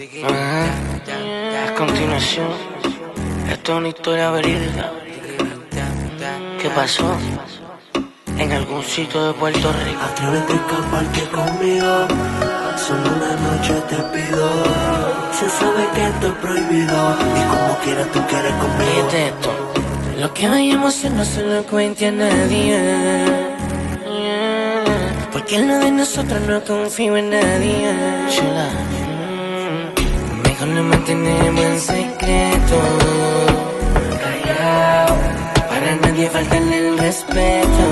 A continuación, esto es una historia verídica. ¿Qué pasó? En algún sitio de Puerto Rico. Atrévete a escaparte conmigo. Solo una noche te pido. Se sabe que esto es prohibido. Y como quieras tú quieres conmigo. Fíjate esto. Lo que vayamos a no se lo cuente a nadie. Porque lo de nosotros no confío en nadie. Chula. Mejor nos mantenemos en secreto. Callao. Para nadie faltarle el respeto.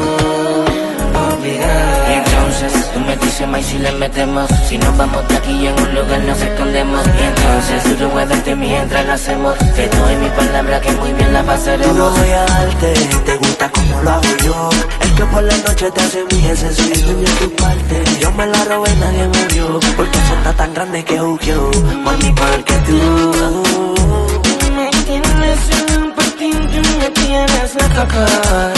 Obligado. Entonces tú me dices más si le metemos. Si nos vamos de aquí en un lugar nos escondemos. Y entonces tú te puedes darte mientras lo hacemos. Te doy mi palabra que muy bien la pasaremos. no voy a darte, te gusta como lo hago yo. El que por la noche te hace mi ese soy el dueño de tu parte. Yo me la robé nadie me vio. Porque eso tan grande que jugó. Mami, porque tú. Me tienes en un patín, tú me tienes la capa.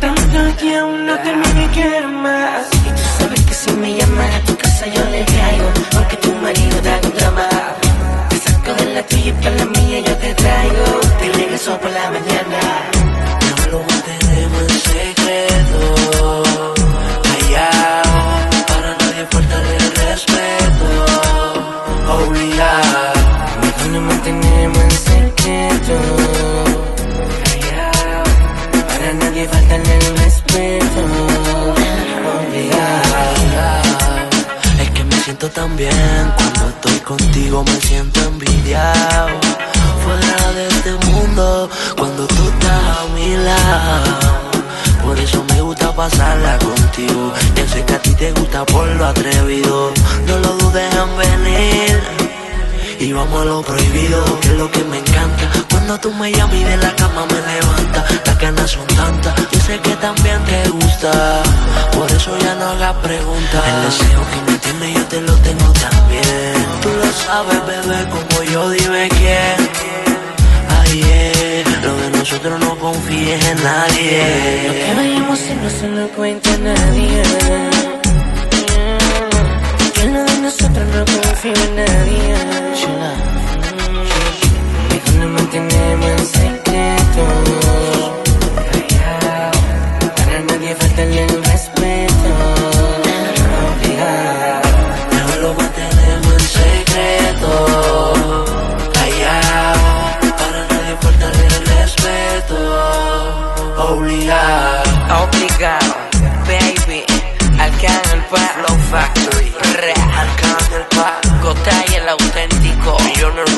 Tanto que aún no terminé quiero más. Callao. Para nadie faltarle el respeto. Obligado. Es que me siento tan bien cuando estoy contigo me siento envidiado Fuera de este mundo cuando tú estás a mi lado Por eso me gusta pasarla contigo Yo sé que a ti te gusta por lo atrevido vamos a lo prohibido, que es lo que me encanta. Cuando tú me llamas y de la cama me levanta Las ganas son tantas, yo sé que también te gusta. Por eso ya no hagas preguntas. El deseo que me tienes yo te lo tengo también. Tú lo sabes, bebé, como yo, dime quién. Ay, yeah, lo de nosotros no confíes en Que nadie vayamos y no se lo cuente a nadie. Que lo de nosotros no confío en nadie.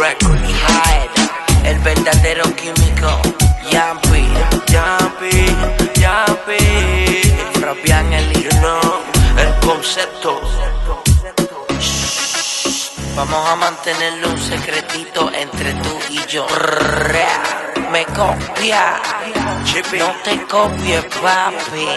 Records y Hyde, el verdadero químico, Yampi, Yampi, Yampi. Fabián el You know El concepto. Vamos a mantenerlo un secretito entre tú y yo. Me copia, no te copies, papi.